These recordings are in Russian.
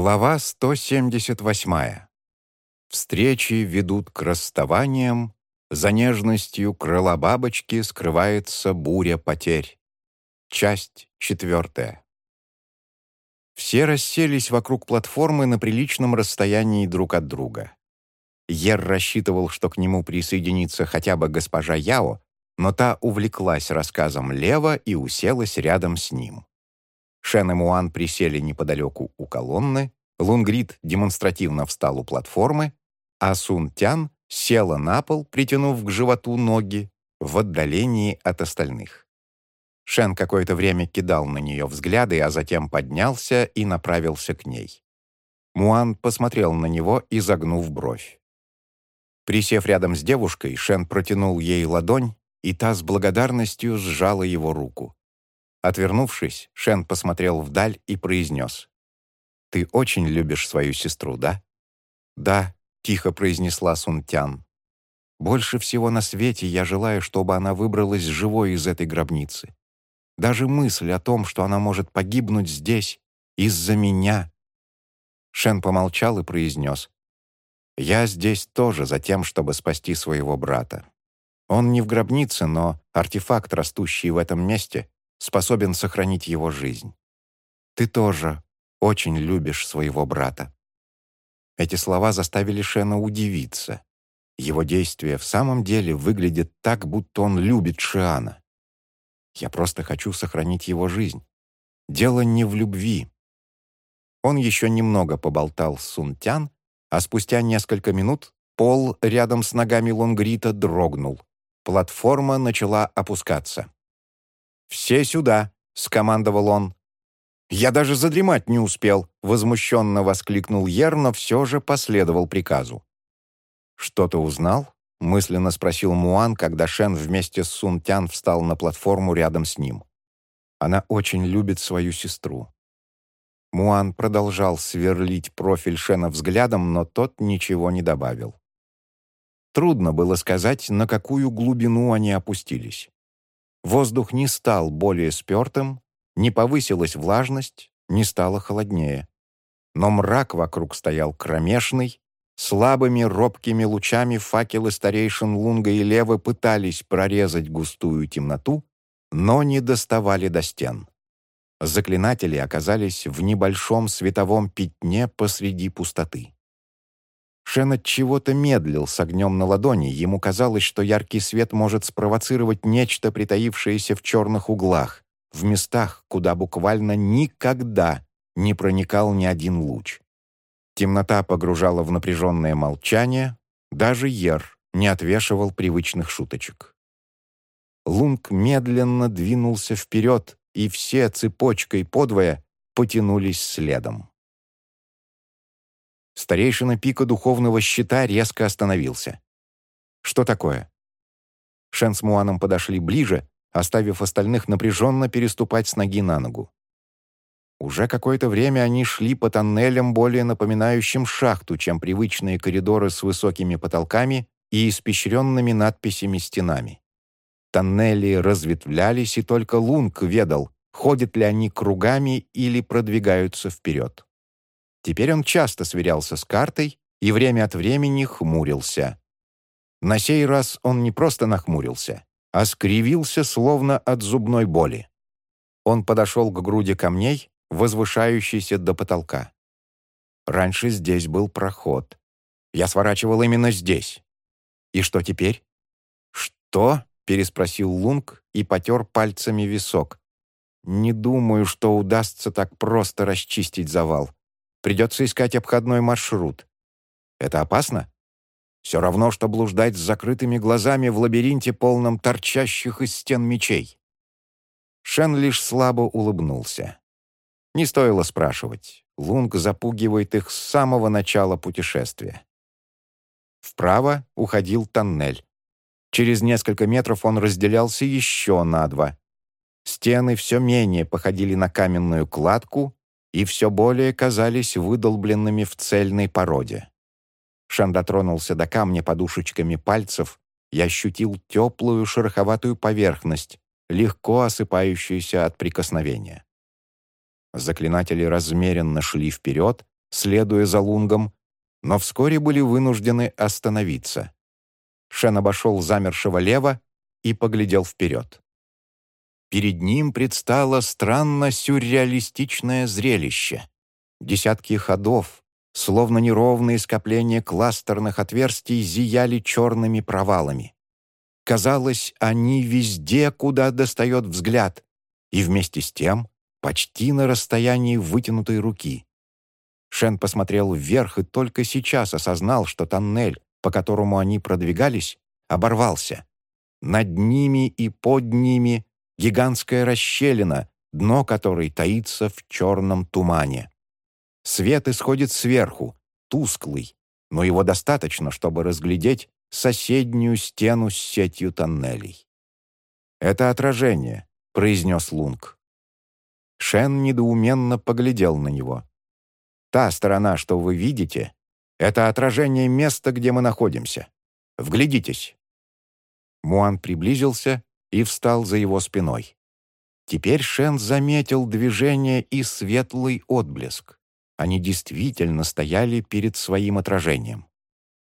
Глава 178. Встречи ведут к расставаниям, за нежностью крыла бабочки скрывается буря потерь. Часть четвертая. Все расселись вокруг платформы на приличном расстоянии друг от друга. Ер рассчитывал, что к нему присоединится хотя бы госпожа Яо, но та увлеклась рассказом Лева и уселась рядом с ним. Шен и Муан присели неподалеку у колонны, Лунгрид демонстративно встал у платформы, а Сун Тян села на пол, притянув к животу ноги, в отдалении от остальных. Шен какое-то время кидал на нее взгляды, а затем поднялся и направился к ней. Муан посмотрел на него, изогнув бровь. Присев рядом с девушкой, Шен протянул ей ладонь, и та с благодарностью сжала его руку. Отвернувшись, Шен посмотрел вдаль и произнес. «Ты очень любишь свою сестру, да?» «Да», — тихо произнесла Сунтян. «Больше всего на свете я желаю, чтобы она выбралась живой из этой гробницы. Даже мысль о том, что она может погибнуть здесь из-за меня...» Шен помолчал и произнес. «Я здесь тоже за тем, чтобы спасти своего брата. Он не в гробнице, но артефакт, растущий в этом месте, способен сохранить его жизнь. Ты тоже очень любишь своего брата». Эти слова заставили Шена удивиться. Его действие в самом деле выглядит так, будто он любит Шиана. Я просто хочу сохранить его жизнь. Дело не в любви. Он еще немного поболтал с Сунтян, а спустя несколько минут пол рядом с ногами Лонгрита дрогнул. Платформа начала опускаться. «Все сюда!» — скомандовал он. «Я даже задремать не успел», — возмущенно воскликнул Ер, но все же последовал приказу. «Что ты узнал?» — мысленно спросил Муан, когда Шен вместе с Сун Тян встал на платформу рядом с ним. «Она очень любит свою сестру». Муан продолжал сверлить профиль Шена взглядом, но тот ничего не добавил. Трудно было сказать, на какую глубину они опустились. Воздух не стал более спертым, не повысилась влажность, не стало холоднее. Но мрак вокруг стоял кромешный, слабыми робкими лучами факелы старейшин Лунга и Левы пытались прорезать густую темноту, но не доставали до стен. Заклинатели оказались в небольшом световом пятне посреди пустоты. Шен от чего-то медлил с огнем на ладони. Ему казалось, что яркий свет может спровоцировать нечто, притаившееся в черных углах, в местах, куда буквально никогда не проникал ни один луч. Темнота погружала в напряженное молчание, даже Ер не отвешивал привычных шуточек. Лунг медленно двинулся вперед, и все цепочкой подвое потянулись следом. Старейшина пика духовного щита резко остановился. «Что такое?» Шен с Муаном подошли ближе, оставив остальных напряженно переступать с ноги на ногу. Уже какое-то время они шли по тоннелям, более напоминающим шахту, чем привычные коридоры с высокими потолками и испещренными надписями стенами. Тоннели разветвлялись, и только Лунг ведал, ходят ли они кругами или продвигаются вперед. Теперь он часто сверялся с картой и время от времени хмурился. На сей раз он не просто нахмурился, а скривился, словно от зубной боли. Он подошел к груди камней, возвышающейся до потолка. Раньше здесь был проход. Я сворачивал именно здесь. И что теперь? «Что?» — переспросил Лунг и потер пальцами висок. «Не думаю, что удастся так просто расчистить завал. Придется искать обходной маршрут. Это опасно? Все равно, что блуждать с закрытыми глазами в лабиринте, полном торчащих из стен мечей. Шен лишь слабо улыбнулся. Не стоило спрашивать. Лунг запугивает их с самого начала путешествия. Вправо уходил тоннель. Через несколько метров он разделялся еще на два. Стены все менее походили на каменную кладку, и все более казались выдолбленными в цельной породе. Шан дотронулся до камня подушечками пальцев и ощутил теплую шероховатую поверхность, легко осыпающуюся от прикосновения. Заклинатели размеренно шли вперед, следуя за лунгом, но вскоре были вынуждены остановиться. Шен обошел замершего лева и поглядел вперед. Перед ним предстало странно сюрреалистичное зрелище. Десятки ходов, словно неровные скопления кластерных отверстий, зияли черными провалами. Казалось, они везде, куда достает взгляд, и вместе с тем почти на расстоянии вытянутой руки. Шен посмотрел вверх и только сейчас осознал, что тоннель, по которому они продвигались, оборвался. Над ними и под ними гигантская расщелина, дно которой таится в черном тумане. Свет исходит сверху, тусклый, но его достаточно, чтобы разглядеть соседнюю стену с сетью тоннелей. «Это отражение», — произнес Лунг. Шен недоуменно поглядел на него. «Та сторона, что вы видите, это отражение места, где мы находимся. Вглядитесь». Муан приблизился и встал за его спиной. Теперь Шен заметил движение и светлый отблеск. Они действительно стояли перед своим отражением.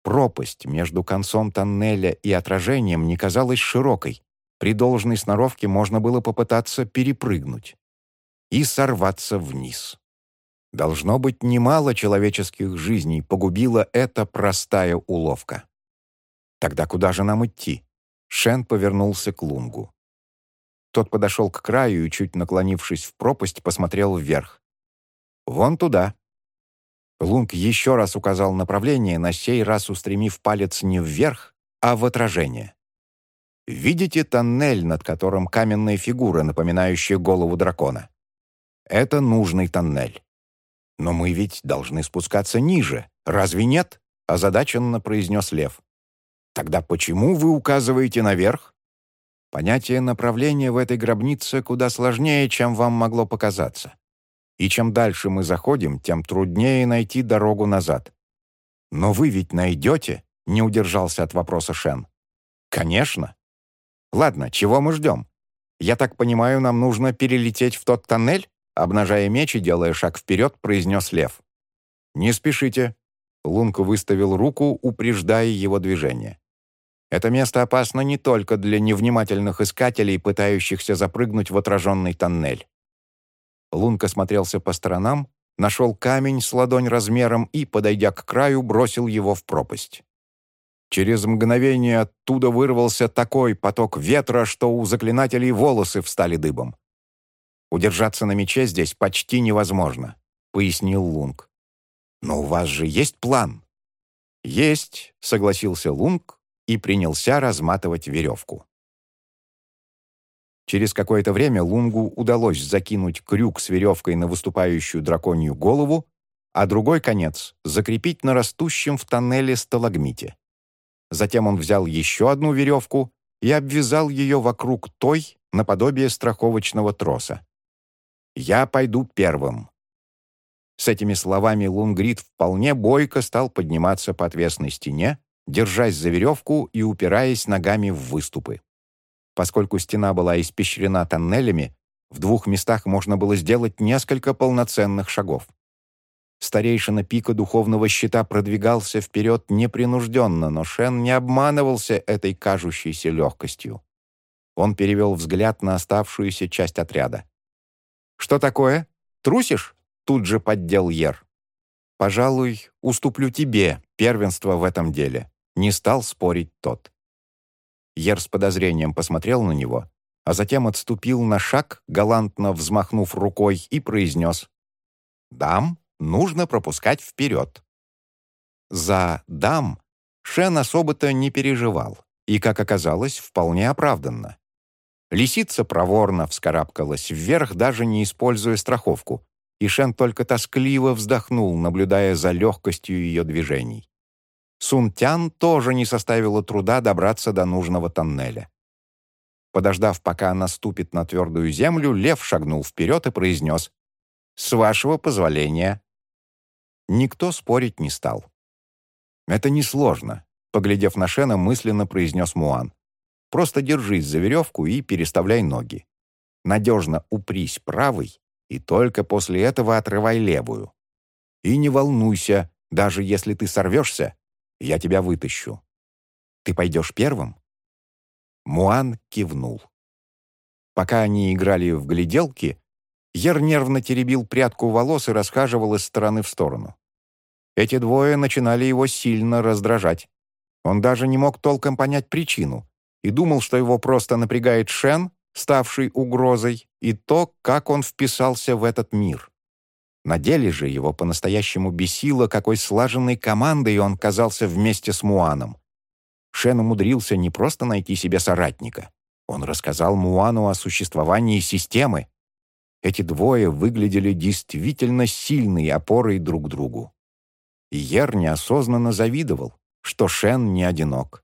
Пропасть между концом тоннеля и отражением не казалась широкой. При должной сноровке можно было попытаться перепрыгнуть и сорваться вниз. Должно быть, немало человеческих жизней погубила эта простая уловка. Тогда куда же нам идти? Шен повернулся к Лунгу. Тот подошел к краю и, чуть наклонившись в пропасть, посмотрел вверх. «Вон туда», Лунг еще раз указал направление, на сей раз устремив палец не вверх, а в отражение. «Видите тоннель, над которым каменная фигура, напоминающая голову дракона? Это нужный тоннель. Но мы ведь должны спускаться ниже, разве нет?» — озадаченно произнес Лев. «Тогда почему вы указываете наверх?» Понятие направления в этой гробнице куда сложнее, чем вам могло показаться и чем дальше мы заходим, тем труднее найти дорогу назад. «Но вы ведь найдете?» — не удержался от вопроса Шен. «Конечно». «Ладно, чего мы ждем? Я так понимаю, нам нужно перелететь в тот тоннель?» Обнажая меч и делая шаг вперед, произнес Лев. «Не спешите». Лунка выставил руку, упреждая его движение. «Это место опасно не только для невнимательных искателей, пытающихся запрыгнуть в отраженный тоннель. Лунка смотрелся по сторонам, нашел камень с ладонь размером и, подойдя к краю, бросил его в пропасть. Через мгновение оттуда вырвался такой поток ветра, что у заклинателей волосы встали дыбом. «Удержаться на мече здесь почти невозможно», — пояснил Лунг. «Но у вас же есть план?» «Есть», — согласился Лунг и принялся разматывать веревку. Через какое-то время Лунгу удалось закинуть крюк с веревкой на выступающую драконью голову, а другой конец закрепить на растущем в тоннеле сталагмите. Затем он взял еще одну веревку и обвязал ее вокруг той, наподобие страховочного троса. «Я пойду первым». С этими словами Лунгрид вполне бойко стал подниматься по отвесной стене, держась за веревку и упираясь ногами в выступы. Поскольку стена была испещрена тоннелями, в двух местах можно было сделать несколько полноценных шагов. Старейшина пика духовного щита продвигался вперед непринужденно, но Шен не обманывался этой кажущейся легкостью. Он перевел взгляд на оставшуюся часть отряда. «Что такое? Трусишь?» — тут же поддел Ер. «Пожалуй, уступлю тебе первенство в этом деле», — не стал спорить тот. Ер с подозрением посмотрел на него, а затем отступил на шаг, галантно взмахнув рукой, и произнес «Дам нужно пропускать вперед». За «дам» Шен особо-то не переживал, и, как оказалось, вполне оправданно. Лисица проворно вскарабкалась вверх, даже не используя страховку, и Шен только тоскливо вздохнул, наблюдая за легкостью ее движений. Сунтян тоже не составило труда добраться до нужного тоннеля. Подождав, пока она ступит на твердую землю, лев шагнул вперед и произнес «С вашего позволения». Никто спорить не стал. «Это несложно», — поглядев на Шена, мысленно произнес Муан. «Просто держись за веревку и переставляй ноги. Надежно упрись правой и только после этого отрывай левую. и не волнуйся, даже если ты сорвешься, я тебя вытащу. Ты пойдешь первым?» Муан кивнул. Пока они играли в гляделки, Ер нервно теребил прядку волос и расхаживал из стороны в сторону. Эти двое начинали его сильно раздражать. Он даже не мог толком понять причину и думал, что его просто напрягает Шен, ставший угрозой, и то, как он вписался в этот мир. На деле же его по-настоящему бесило, какой слаженной командой он казался вместе с Муаном. Шен умудрился не просто найти себе соратника. Он рассказал Муану о существовании системы. Эти двое выглядели действительно сильной опорой друг другу. Ер неосознанно завидовал, что Шен не одинок.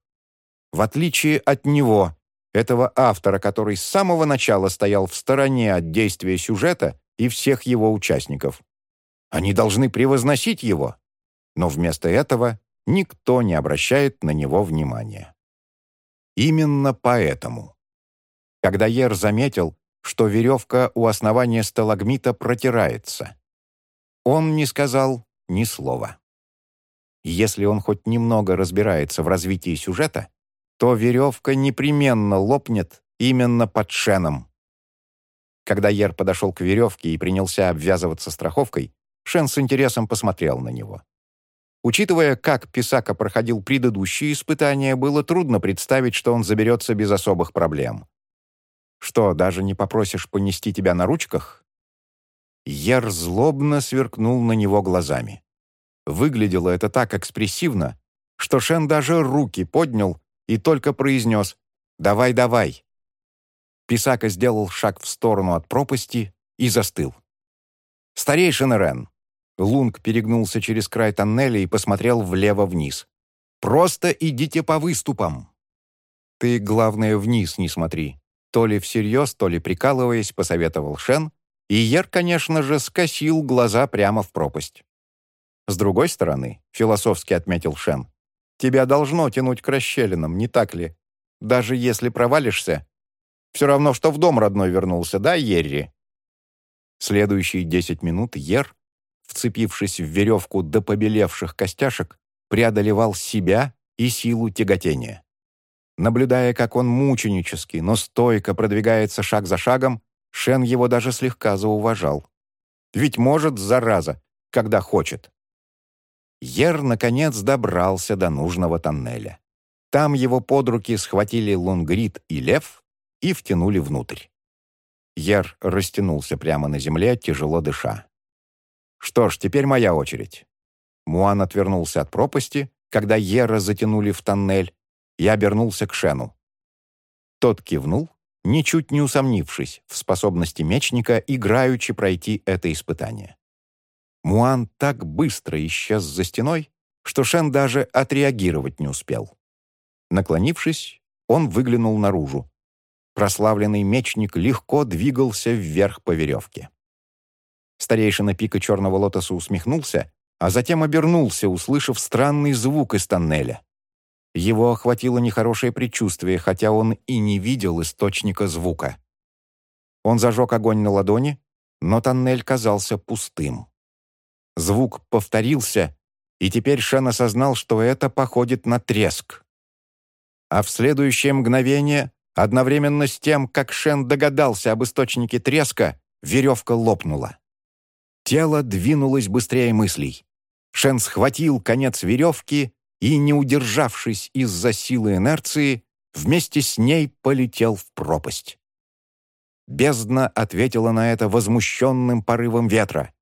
В отличие от него, этого автора, который с самого начала стоял в стороне от действия сюжета и всех его участников. Они должны превозносить его, но вместо этого никто не обращает на него внимания. Именно поэтому. Когда Ер заметил, что веревка у основания сталагмита протирается, он не сказал ни слова. Если он хоть немного разбирается в развитии сюжета, то веревка непременно лопнет именно под шеном. Когда Ер подошел к веревке и принялся обвязываться страховкой, Шен с интересом посмотрел на него. Учитывая, как Писака проходил предыдущие испытания, было трудно представить, что он заберется без особых проблем. «Что, даже не попросишь понести тебя на ручках?» Ер злобно сверкнул на него глазами. Выглядело это так экспрессивно, что Шен даже руки поднял и только произнес «Давай, давай». Писака сделал шаг в сторону от пропасти и застыл. «Старейшина Рен!» Лунг перегнулся через край тоннеля и посмотрел влево-вниз. «Просто идите по выступам!» «Ты, главное, вниз не смотри», то ли всерьез, то ли прикалываясь, посоветовал Шен, и Ер, конечно же, скосил глаза прямо в пропасть. С другой стороны, философски отметил Шен, тебя должно тянуть к расщелинам, не так ли? Даже если провалишься. Все равно, что в дом родной вернулся, да, Ерри? Следующие десять минут Ер, вцепившись в веревку до побелевших костяшек, преодолевал себя и силу тяготения. Наблюдая, как он мученически, но стойко продвигается шаг за шагом, Шен его даже слегка зауважал. Ведь может, зараза, когда хочет. Ер, наконец, добрался до нужного тоннеля. Там его под руки схватили Лунгрид и Лев и втянули внутрь. Ер растянулся прямо на земле, тяжело дыша. «Что ж, теперь моя очередь». Муан отвернулся от пропасти, когда Ера затянули в тоннель, и обернулся к Шену. Тот кивнул, ничуть не усомнившись в способности мечника играючи пройти это испытание. Муан так быстро исчез за стеной, что Шен даже отреагировать не успел. Наклонившись, он выглянул наружу. Прославленный мечник легко двигался вверх по веревке. Старейшина пика черного лотоса усмехнулся, а затем обернулся, услышав странный звук из тоннеля. Его охватило нехорошее предчувствие, хотя он и не видел источника звука. Он зажег огонь на ладони, но тоннель казался пустым. Звук повторился, и теперь Шен осознал, что это походит на треск. А в следующее мгновение, одновременно с тем, как Шен догадался об источнике треска, веревка лопнула. Тело двинулось быстрее мыслей. Шен схватил конец веревки и, не удержавшись из-за силы инерции, вместе с ней полетел в пропасть. Бездна ответила на это возмущенным порывом ветра.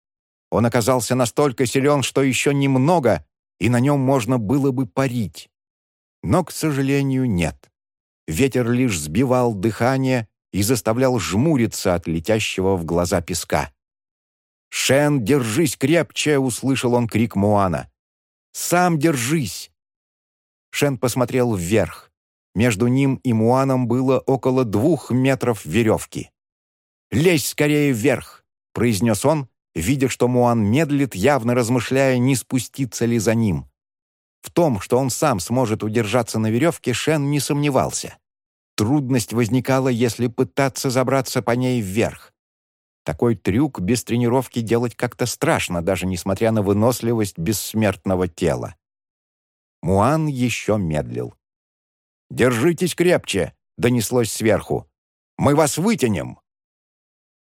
Он оказался настолько силен, что еще немного, и на нем можно было бы парить. Но, к сожалению, нет. Ветер лишь сбивал дыхание и заставлял жмуриться от летящего в глаза песка. «Шен, держись крепче!» — услышал он крик Муана. «Сам держись!» Шен посмотрел вверх. Между ним и Муаном было около двух метров веревки. «Лезь скорее вверх!» — произнес он, видя, что Муан медлит, явно размышляя, не спуститься ли за ним. В том, что он сам сможет удержаться на веревке, Шен не сомневался. Трудность возникала, если пытаться забраться по ней вверх. Такой трюк без тренировки делать как-то страшно, даже несмотря на выносливость бессмертного тела. Муан еще медлил. «Держитесь крепче!» — донеслось сверху. «Мы вас вытянем!»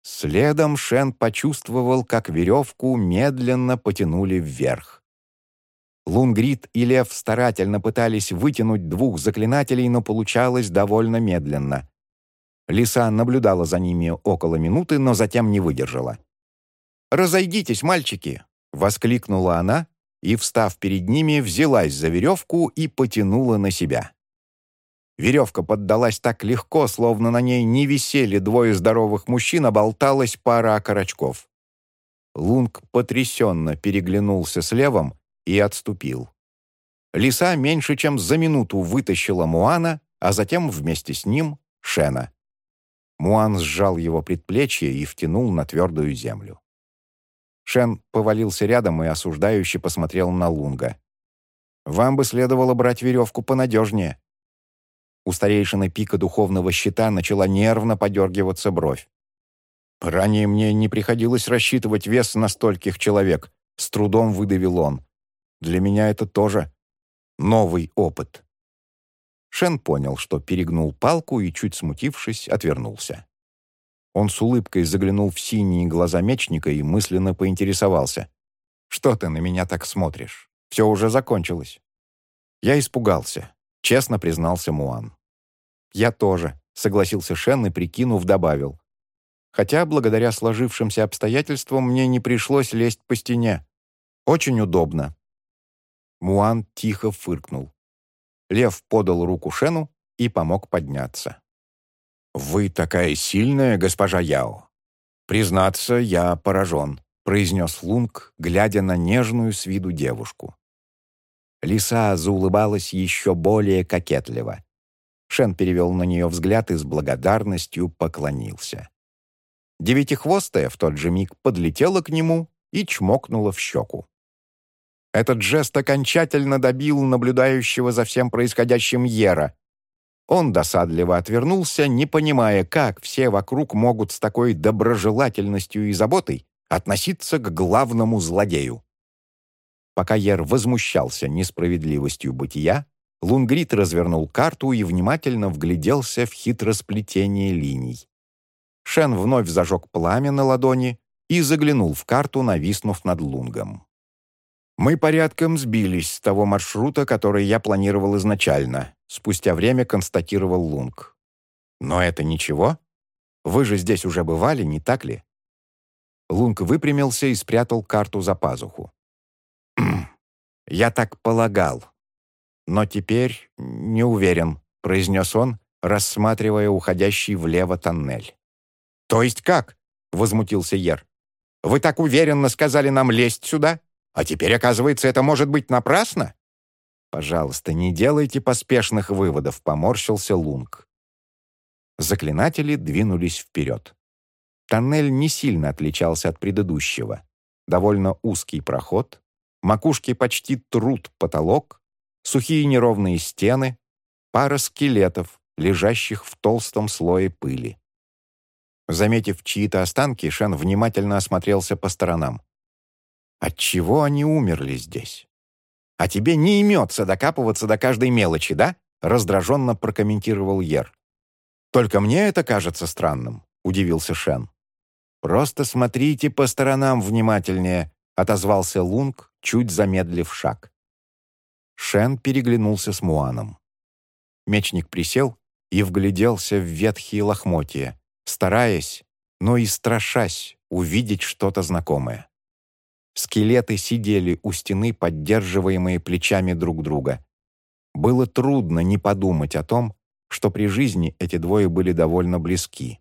Следом Шен почувствовал, как веревку медленно потянули вверх. Лунгрид и Лев старательно пытались вытянуть двух заклинателей, но получалось довольно медленно. Лиса наблюдала за ними около минуты, но затем не выдержала. «Разойдитесь, мальчики!» — воскликнула она и, встав перед ними, взялась за веревку и потянула на себя. Веревка поддалась так легко, словно на ней не висели двое здоровых мужчин, а болталась пара окорочков. Лунг потрясенно переглянулся с левом и отступил. Лиса меньше чем за минуту вытащила Муана, а затем вместе с ним — Шена. Муан сжал его предплечье и втянул на твердую землю. Шен повалился рядом и осуждающе посмотрел на Лунга. «Вам бы следовало брать веревку понадежнее». У старейшины пика духовного щита начала нервно подергиваться бровь. «Ранее мне не приходилось рассчитывать вес на стольких человек», — с трудом выдавил он. «Для меня это тоже новый опыт». Шен понял, что перегнул палку и, чуть смутившись, отвернулся. Он с улыбкой заглянул в синие глаза мечника и мысленно поинтересовался. «Что ты на меня так смотришь? Все уже закончилось». Я испугался, честно признался Муан. «Я тоже», — согласился Шен и, прикинув, добавил. «Хотя, благодаря сложившимся обстоятельствам, мне не пришлось лезть по стене. Очень удобно». Муан тихо фыркнул. Лев подал руку Шену и помог подняться. «Вы такая сильная, госпожа Яо!» «Признаться, я поражен», — произнес Лунг, глядя на нежную с виду девушку. Лиса заулыбалась еще более кокетливо. Шен перевел на нее взгляд и с благодарностью поклонился. Девятихвостая в тот же миг подлетела к нему и чмокнула в щеку. Этот жест окончательно добил наблюдающего за всем происходящим Ера. Он досадливо отвернулся, не понимая, как все вокруг могут с такой доброжелательностью и заботой относиться к главному злодею. Пока Ер возмущался несправедливостью бытия, Лунгрид развернул карту и внимательно вгляделся в хитросплетение линий. Шен вновь зажег пламя на ладони и заглянул в карту, нависнув над Лунгом. Мы порядком сбились с того маршрута, который я планировал изначально, спустя время констатировал Лунг. Но это ничего. Вы же здесь уже бывали, не так ли? Лунг выпрямился и спрятал карту за пазуху. «Я так полагал. Но теперь не уверен», — произнес он, рассматривая уходящий влево тоннель. «То есть как?» — возмутился Ер. «Вы так уверенно сказали нам лезть сюда?» А теперь, оказывается, это может быть напрасно? Пожалуйста, не делайте поспешных выводов, поморщился Лунг. Заклинатели двинулись вперед. Тоннель не сильно отличался от предыдущего. Довольно узкий проход, макушки почти труд потолок, сухие неровные стены, пара скелетов, лежащих в толстом слое пыли. Заметив чьи-то останки, Шен внимательно осмотрелся по сторонам. Отчего они умерли здесь? А тебе не имется докапываться до каждой мелочи, да? Раздраженно прокомментировал Ер. Только мне это кажется странным, удивился Шен. Просто смотрите по сторонам внимательнее, отозвался Лунг, чуть замедлив шаг. Шен переглянулся с Муаном. Мечник присел и вгляделся в ветхие лохмотья, стараясь, но и страшась увидеть что-то знакомое. Скелеты сидели у стены, поддерживаемые плечами друг друга. Было трудно не подумать о том, что при жизни эти двое были довольно близки.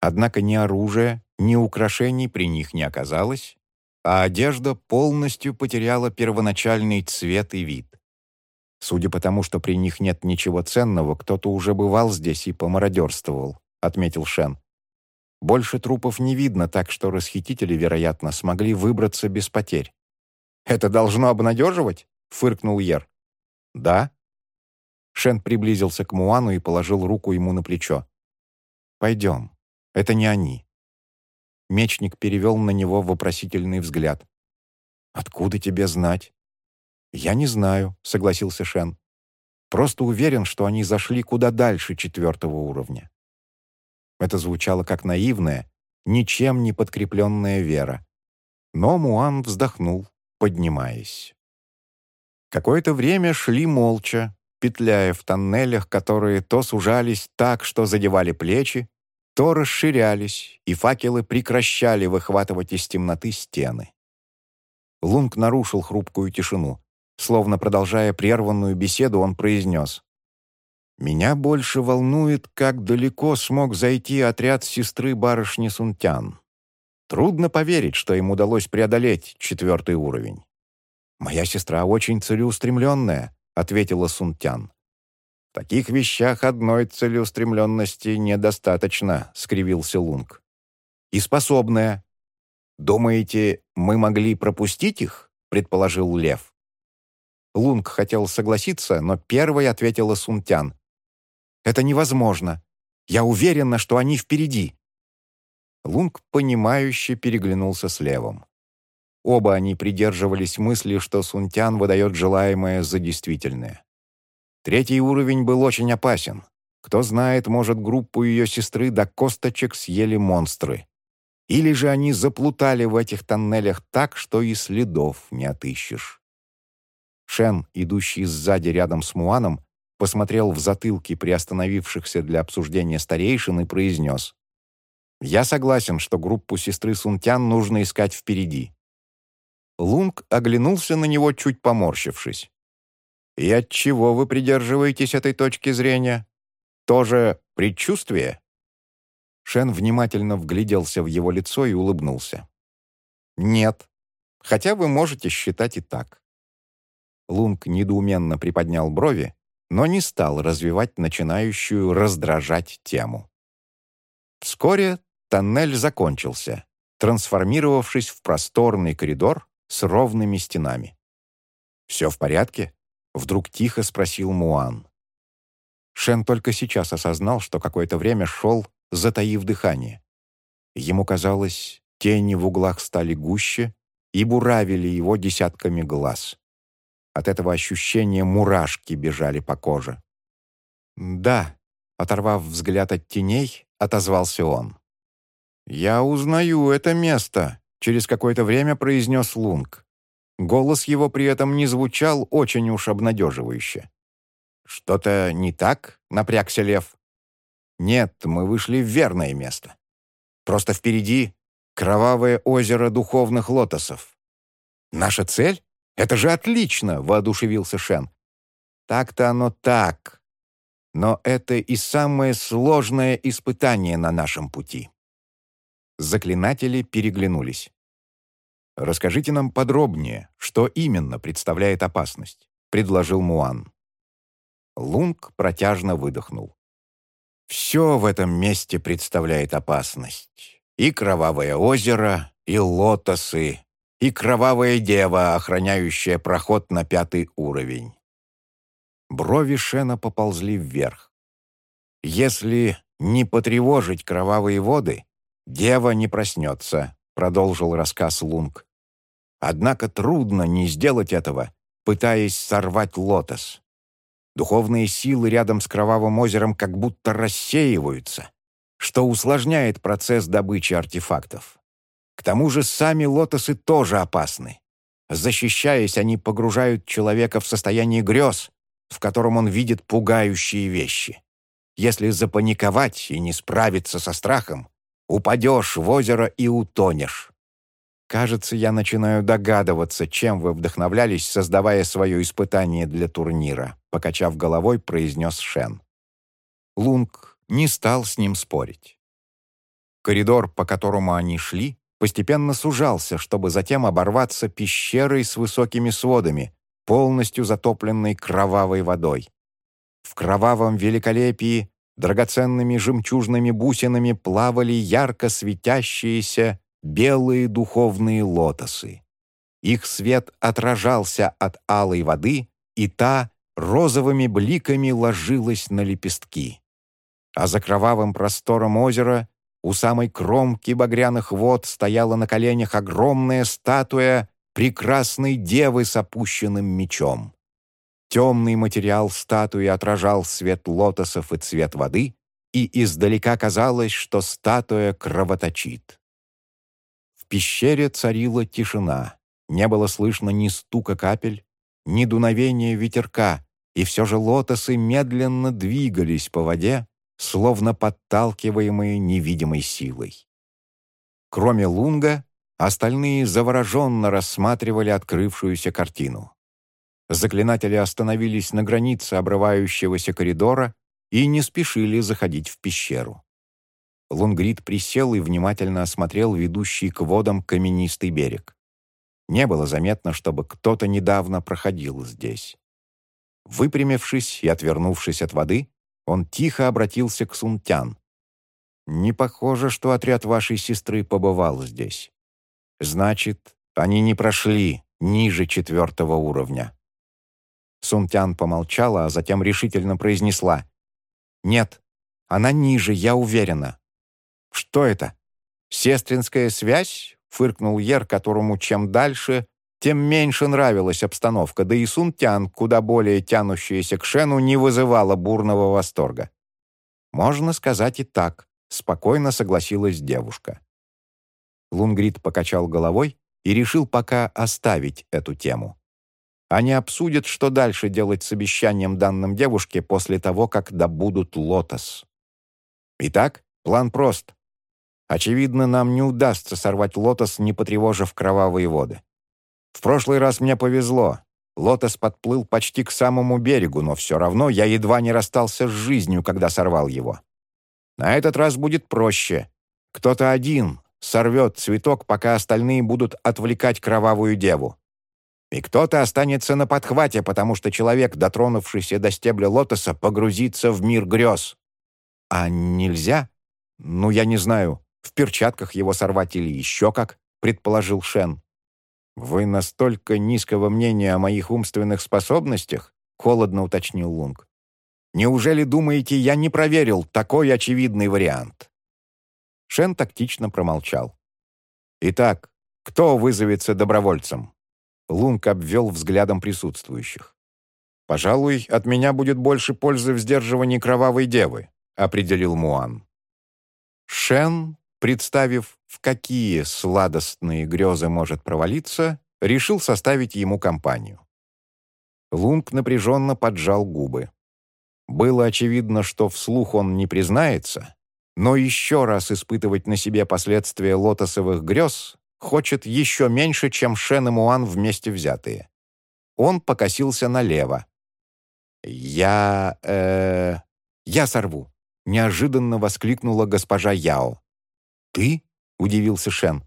Однако ни оружия, ни украшений при них не оказалось, а одежда полностью потеряла первоначальный цвет и вид. Судя по тому, что при них нет ничего ценного, кто-то уже бывал здесь и помародерствовал, отметил Шен. Больше трупов не видно, так что расхитители, вероятно, смогли выбраться без потерь. «Это должно обнадеживать?» — фыркнул Ер. «Да». Шен приблизился к Муану и положил руку ему на плечо. «Пойдем. Это не они». Мечник перевел на него вопросительный взгляд. «Откуда тебе знать?» «Я не знаю», — согласился Шен. «Просто уверен, что они зашли куда дальше четвертого уровня». Это звучало как наивная, ничем не подкрепленная вера. Но Муан вздохнул, поднимаясь. Какое-то время шли молча, петляя в тоннелях, которые то сужались так, что задевали плечи, то расширялись, и факелы прекращали выхватывать из темноты стены. Лунг нарушил хрупкую тишину. Словно продолжая прерванную беседу, он произнес. «Меня больше волнует, как далеко смог зайти отряд сестры барышни Сунтян. Трудно поверить, что им удалось преодолеть четвертый уровень». «Моя сестра очень целеустремленная», — ответила Сунтян. «В таких вещах одной целеустремленности недостаточно», — скривился Лунг. «И способная. Думаете, мы могли пропустить их?» — предположил Лев. Лунг хотел согласиться, но первой ответила Сунтян. «Это невозможно. Я уверена, что они впереди». Лунг, понимающе переглянулся с Левом. Оба они придерживались мысли, что Сунтян выдает желаемое за действительное. Третий уровень был очень опасен. Кто знает, может, группу ее сестры до косточек съели монстры. Или же они заплутали в этих тоннелях так, что и следов не отыщешь. Шен, идущий сзади рядом с Муаном, посмотрел в затылки приостановившихся для обсуждения старейшин и произнес. «Я согласен, что группу сестры Сунтян нужно искать впереди». Лунг оглянулся на него, чуть поморщившись. И от чего вы придерживаетесь этой точки зрения? Тоже предчувствие?» Шен внимательно вгляделся в его лицо и улыбнулся. «Нет. Хотя вы можете считать и так». Лунг недоуменно приподнял брови, но не стал развивать начинающую раздражать тему. Вскоре тоннель закончился, трансформировавшись в просторный коридор с ровными стенами. «Все в порядке?» Вдруг тихо спросил Муан. Шен только сейчас осознал, что какое-то время шел, затаив дыхание. Ему казалось, тени в углах стали гуще и буравили его десятками глаз. От этого ощущения мурашки бежали по коже. «Да», — оторвав взгляд от теней, отозвался он. «Я узнаю это место», — через какое-то время произнес Лунг. Голос его при этом не звучал очень уж обнадеживающе. «Что-то не так?» — напрягся Лев. «Нет, мы вышли в верное место. Просто впереди кровавое озеро духовных лотосов». «Наша цель? Это же отлично!» — воодушевился Шен. «Так-то оно так. Но это и самое сложное испытание на нашем пути». Заклинатели переглянулись. «Расскажите нам подробнее, что именно представляет опасность», — предложил Муан. Лунг протяжно выдохнул. «Все в этом месте представляет опасность. И кровавое озеро, и лотосы, и кровавая дева, охраняющая проход на пятый уровень». Брови Шена поползли вверх. «Если не потревожить кровавые воды, дева не проснется», — продолжил рассказ Лунг. «Однако трудно не сделать этого, пытаясь сорвать лотос. Духовные силы рядом с Кровавым озером как будто рассеиваются, что усложняет процесс добычи артефактов. К тому же сами лотосы тоже опасны. Защищаясь, они погружают человека в состояние грез, в котором он видит пугающие вещи. Если запаниковать и не справиться со страхом, Упадешь в озеро и утонешь. Кажется, я начинаю догадываться, чем вы вдохновлялись, создавая свое испытание для турнира», покачав головой, произнес Шен. Лунг не стал с ним спорить. Коридор, по которому они шли, постепенно сужался, чтобы затем оборваться пещерой с высокими сводами, полностью затопленной кровавой водой. В кровавом великолепии драгоценными жемчужными бусинами плавали ярко светящиеся белые духовные лотосы. Их свет отражался от алой воды, и та розовыми бликами ложилась на лепестки. А за кровавым простором озера у самой кромки багряных вод стояла на коленях огромная статуя прекрасной девы с опущенным мечом. Темный материал статуи отражал свет лотосов и цвет воды, и издалека казалось, что статуя кровоточит. В пещере царила тишина, не было слышно ни стука капель, ни дуновения ветерка, и все же лотосы медленно двигались по воде, словно подталкиваемые невидимой силой. Кроме Лунга, остальные завороженно рассматривали открывшуюся картину. Заклинатели остановились на границе обрывающегося коридора и не спешили заходить в пещеру. Лунгрид присел и внимательно осмотрел ведущий к водам каменистый берег. Не было заметно, чтобы кто-то недавно проходил здесь. Выпрямившись и отвернувшись от воды, он тихо обратился к Сунтян. «Не похоже, что отряд вашей сестры побывал здесь. Значит, они не прошли ниже четвертого уровня». Сунтян помолчала, а затем решительно произнесла. «Нет, она ниже, я уверена». «Что это? Сестринская связь?» — фыркнул Ер, которому чем дальше, тем меньше нравилась обстановка, да и Сунтян, куда более тянущаяся к Шену, не вызывала бурного восторга. «Можно сказать и так», — спокойно согласилась девушка. Лунгрид покачал головой и решил пока оставить эту тему. Они обсудят, что дальше делать с обещанием данным девушке после того, как добудут лотос. Итак, план прост. Очевидно, нам не удастся сорвать лотос, не потревожив кровавые воды. В прошлый раз мне повезло. Лотос подплыл почти к самому берегу, но все равно я едва не расстался с жизнью, когда сорвал его. На этот раз будет проще. Кто-то один сорвет цветок, пока остальные будут отвлекать кровавую деву. И кто-то останется на подхвате, потому что человек, дотронувшийся до стебля лотоса, погрузится в мир грез. А нельзя? Ну, я не знаю, в перчатках его сорвать или еще как, предположил Шен. «Вы настолько низкого мнения о моих умственных способностях?» — холодно уточнил Лунг. «Неужели думаете, я не проверил такой очевидный вариант?» Шен тактично промолчал. «Итак, кто вызовется добровольцем?» Лунг обвел взглядом присутствующих. «Пожалуй, от меня будет больше пользы в сдерживании кровавой девы», — определил Муан. Шен представив, в какие сладостные грезы может провалиться, решил составить ему компанию. Лунг напряженно поджал губы. Было очевидно, что вслух он не признается, но еще раз испытывать на себе последствия лотосовых грез хочет еще меньше, чем Шен и Муан вместе взятые. Он покосился налево. «Я... э... я сорву», — неожиданно воскликнула госпожа Яо. «Ты?» — удивился Шен.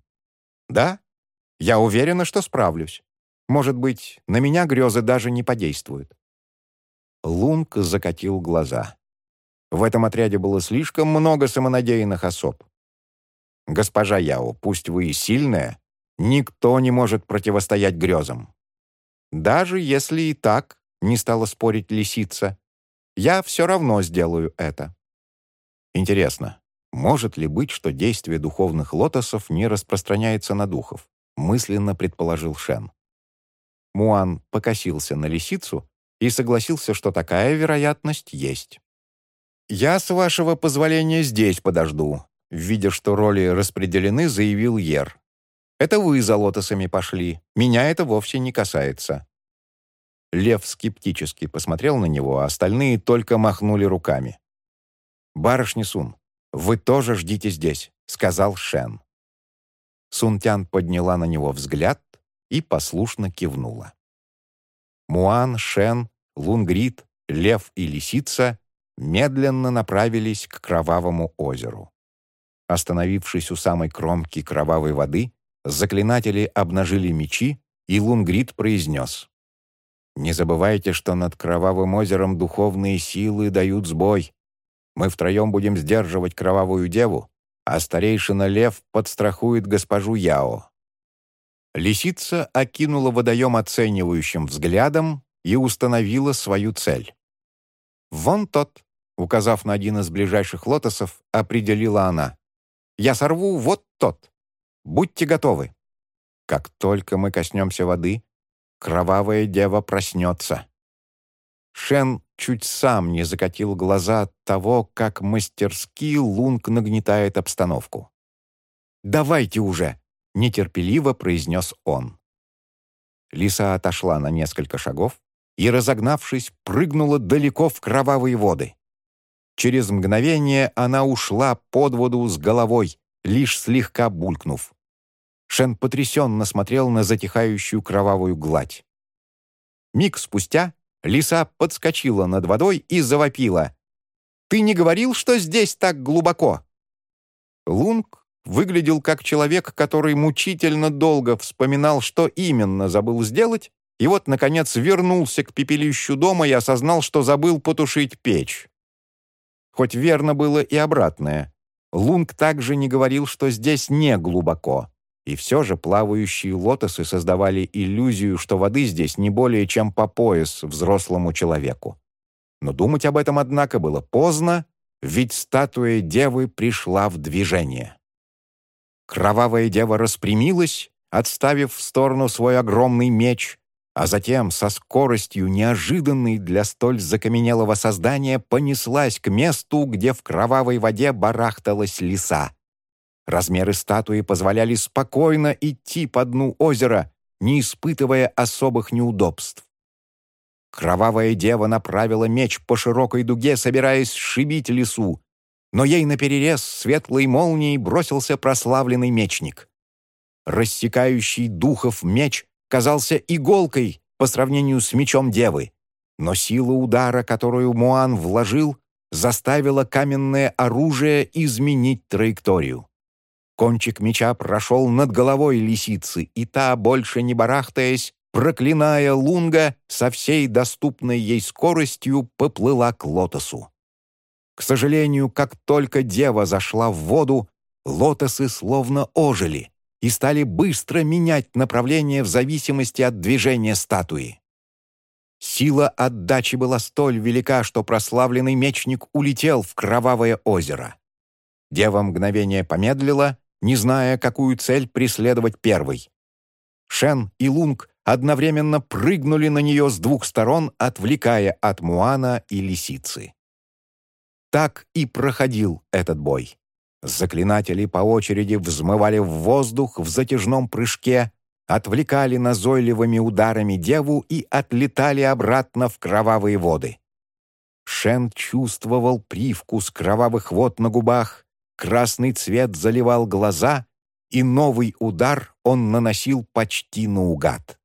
«Да, я уверена, что справлюсь. Может быть, на меня грезы даже не подействуют». Лунг закатил глаза. В этом отряде было слишком много самонадеянных особ. «Госпожа Яо, пусть вы и сильная, никто не может противостоять грезам. Даже если и так, — не стала спорить лисица, — я все равно сделаю это. Интересно, может ли быть, что действие духовных лотосов не распространяется на духов? Мысленно предположил Шен. Муан покосился на лисицу и согласился, что такая вероятность есть. «Я, с вашего позволения, здесь подожду», видя, что роли распределены, заявил Ер. «Это вы за лотосами пошли. Меня это вовсе не касается». Лев скептически посмотрел на него, а остальные только махнули руками. «Барышня Сун, «Вы тоже ждите здесь», — сказал Шен. Сунтян подняла на него взгляд и послушно кивнула. Муан, Шен, Лунгрид, Лев и Лисица медленно направились к Кровавому озеру. Остановившись у самой кромки кровавой воды, заклинатели обнажили мечи, и Лунгрид произнес. «Не забывайте, что над Кровавым озером духовные силы дают сбой. Мы втроем будем сдерживать кровавую деву, а старейшина Лев подстрахует госпожу Яо». Лисица окинула водоем оценивающим взглядом и установила свою цель. «Вон тот», — указав на один из ближайших лотосов, определила она. Я сорву вот тот. Будьте готовы. Как только мы коснемся воды, кровавая дева проснется. Шен чуть сам не закатил глаза от того, как мастерски Лунг нагнетает обстановку. «Давайте уже!» — нетерпеливо произнес он. Лиса отошла на несколько шагов и, разогнавшись, прыгнула далеко в кровавые воды. Через мгновение она ушла под воду с головой, лишь слегка булькнув. Шен потрясенно смотрел на затихающую кровавую гладь. Миг спустя лиса подскочила над водой и завопила. «Ты не говорил, что здесь так глубоко?» Лунг выглядел как человек, который мучительно долго вспоминал, что именно забыл сделать, и вот, наконец, вернулся к пепелищу дома и осознал, что забыл потушить печь. Хоть верно было и обратное. Лунг также не говорил, что здесь не глубоко. И все же плавающие лотосы создавали иллюзию, что воды здесь не более чем по пояс взрослому человеку. Но думать об этом, однако, было поздно, ведь статуя девы пришла в движение. Кровавая дева распрямилась, отставив в сторону свой огромный меч, а затем со скоростью, неожиданной для столь закаменелого создания, понеслась к месту, где в кровавой воде барахталась лиса. Размеры статуи позволяли спокойно идти по дну озера, не испытывая особых неудобств. Кровавая дева направила меч по широкой дуге, собираясь сшибить лесу, но ей наперерез светлой молнией бросился прославленный мечник. Рассекающий духов меч казался иголкой по сравнению с мечом девы, но сила удара, которую Муан вложил, заставила каменное оружие изменить траекторию. Кончик меча прошел над головой лисицы, и та, больше не барахтаясь, проклиная лунга, со всей доступной ей скоростью поплыла к лотосу. К сожалению, как только дева зашла в воду, лотосы словно ожили и стали быстро менять направление в зависимости от движения статуи. Сила отдачи была столь велика, что прославленный мечник улетел в кровавое озеро. Дева мгновение помедлила не зная, какую цель преследовать первой. Шен и Лунг одновременно прыгнули на нее с двух сторон, отвлекая от Муана и лисицы. Так и проходил этот бой. Заклинатели по очереди взмывали в воздух в затяжном прыжке, отвлекали назойливыми ударами деву и отлетали обратно в кровавые воды. Шен чувствовал привкус кровавых вод на губах, красный цвет заливал глаза, и новый удар он наносил почти наугад.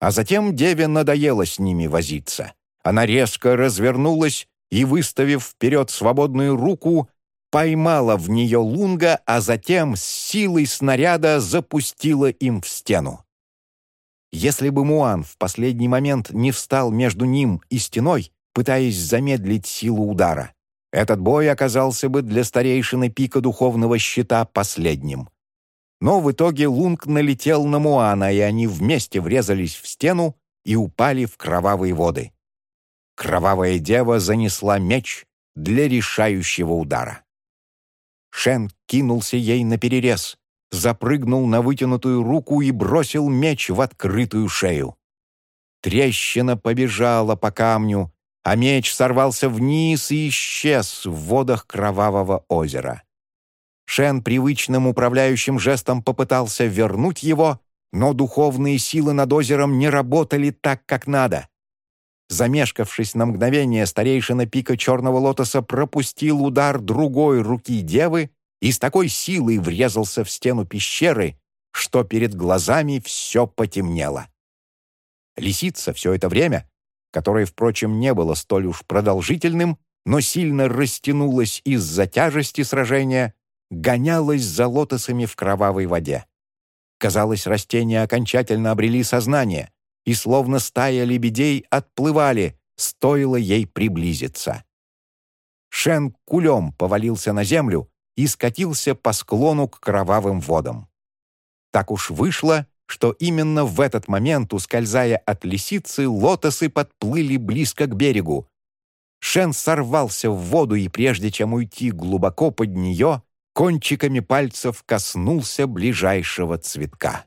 А затем Деве надоело с ними возиться. Она резко развернулась и, выставив вперед свободную руку, поймала в нее лунга, а затем с силой снаряда запустила им в стену. Если бы Муан в последний момент не встал между ним и стеной, пытаясь замедлить силу удара, этот бой оказался бы для старейшины пика духовного щита последним. Но в итоге Лунг налетел на Муана, и они вместе врезались в стену и упали в кровавые воды. Кровавая дева занесла меч для решающего удара. Шен кинулся ей на перерез, запрыгнул на вытянутую руку и бросил меч в открытую шею. Трещина побежала по камню, а меч сорвался вниз и исчез в водах кровавого озера. Шен привычным управляющим жестом попытался вернуть его, но духовные силы над озером не работали так, как надо. Замешкавшись на мгновение, старейшина пика черного лотоса пропустил удар другой руки девы и с такой силой врезался в стену пещеры, что перед глазами все потемнело. Лисица все это время которое, впрочем, не было столь уж продолжительным, но сильно растянулось из-за тяжести сражения, гонялось за лотосами в кровавой воде. Казалось, растения окончательно обрели сознание и, словно стая лебедей, отплывали, стоило ей приблизиться. Шен кулем повалился на землю и скатился по склону к кровавым водам. Так уж вышло, что именно в этот момент, ускользая от лисицы, лотосы подплыли близко к берегу. Шен сорвался в воду, и прежде чем уйти глубоко под нее, кончиками пальцев коснулся ближайшего цветка.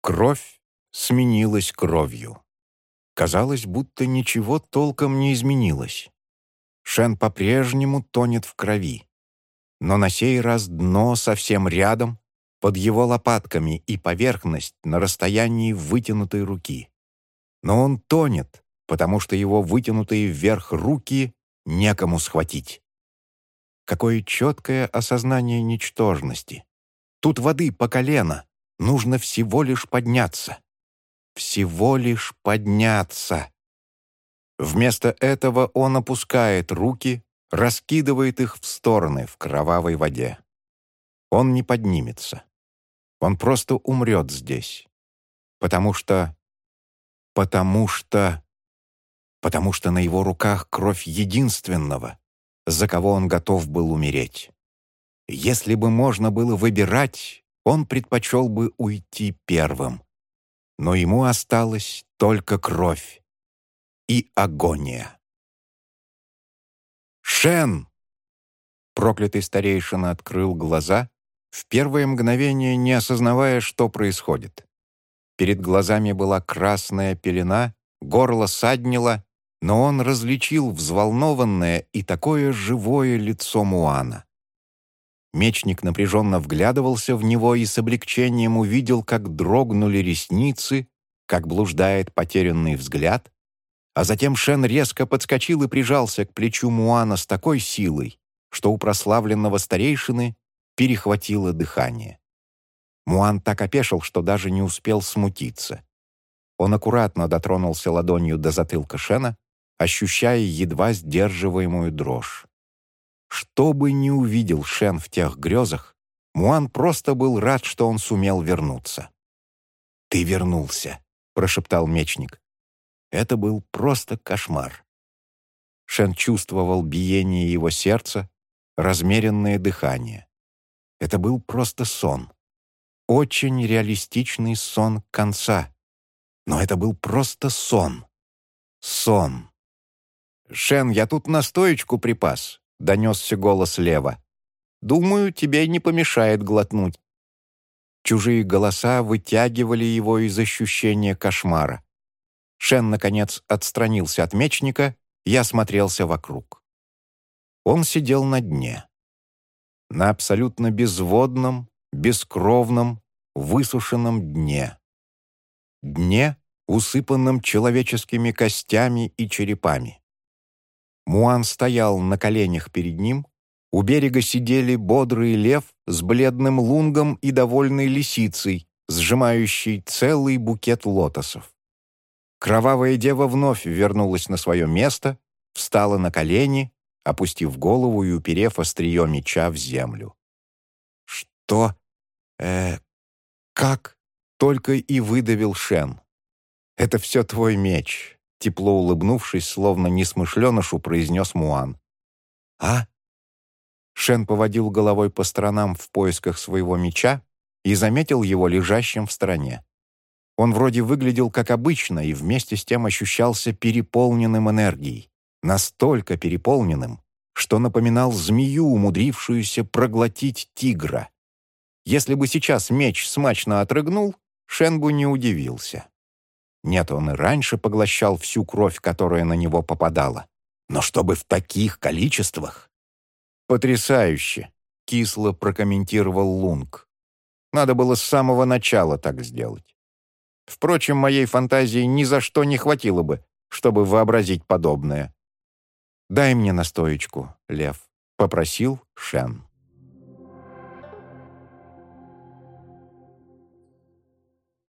Кровь сменилась кровью. Казалось, будто ничего толком не изменилось. Шен по-прежнему тонет в крови. Но на сей раз дно совсем рядом, под его лопатками и поверхность на расстоянии вытянутой руки. Но он тонет, потому что его вытянутые вверх руки некому схватить. Какое четкое осознание ничтожности. Тут воды по колено, нужно всего лишь подняться. Всего лишь подняться. Вместо этого он опускает руки, раскидывает их в стороны в кровавой воде. Он не поднимется. Он просто умрет здесь. Потому что... Потому что... Потому что на его руках кровь единственного, за кого он готов был умереть. Если бы можно было выбирать, он предпочел бы уйти первым. Но ему осталась только кровь и агония. «Шен!» Проклятый старейшина открыл глаза, в первое мгновение не осознавая, что происходит. Перед глазами была красная пелена, горло саднило, но он различил взволнованное и такое живое лицо Муана. Мечник напряженно вглядывался в него и с облегчением увидел, как дрогнули ресницы, как блуждает потерянный взгляд, а затем Шен резко подскочил и прижался к плечу Муана с такой силой, что у прославленного старейшины перехватило дыхание. Муан так опешил, что даже не успел смутиться. Он аккуратно дотронулся ладонью до затылка Шена, ощущая едва сдерживаемую дрожь. Что бы ни увидел Шен в тех грезах, Муан просто был рад, что он сумел вернуться. «Ты вернулся», — прошептал мечник. Это был просто кошмар. Шен чувствовал биение его сердца, размеренное дыхание. Это был просто сон. Очень реалистичный сон конца. Но это был просто сон. Сон. «Шен, я тут настоечку припас», — донесся голос Лева. «Думаю, тебе не помешает глотнуть». Чужие голоса вытягивали его из ощущения кошмара. Шен, наконец, отстранился от мечника и осмотрелся вокруг. Он сидел на дне. На абсолютно безводном, бескровном, высушенном дне. Дне, усыпанном человеческими костями и черепами. Муан стоял на коленях перед ним, у берега сидели бодрый лев с бледным лунгом и довольной лисицей, сжимающей целый букет лотосов. Кровавая дева вновь вернулась на свое место, встала на колени, опустив голову и уперев острие меча в землю. «Что? Э, как?» — только и выдавил Шен. «Это все твой меч тепло улыбнувшись, словно несмышленышу, произнес Муан. «А?» Шен поводил головой по сторонам в поисках своего меча и заметил его лежащим в стороне. Он вроде выглядел как обычно и вместе с тем ощущался переполненным энергией, настолько переполненным, что напоминал змею, умудрившуюся проглотить тигра. Если бы сейчас меч смачно отрыгнул, Шен бы не удивился. Нет, он и раньше поглощал всю кровь, которая на него попадала. Но чтобы в таких количествах? «Потрясающе!» — кисло прокомментировал Лунг. «Надо было с самого начала так сделать. Впрочем, моей фантазии ни за что не хватило бы, чтобы вообразить подобное». «Дай мне настоечку, Лев», — попросил Шен.